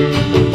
Música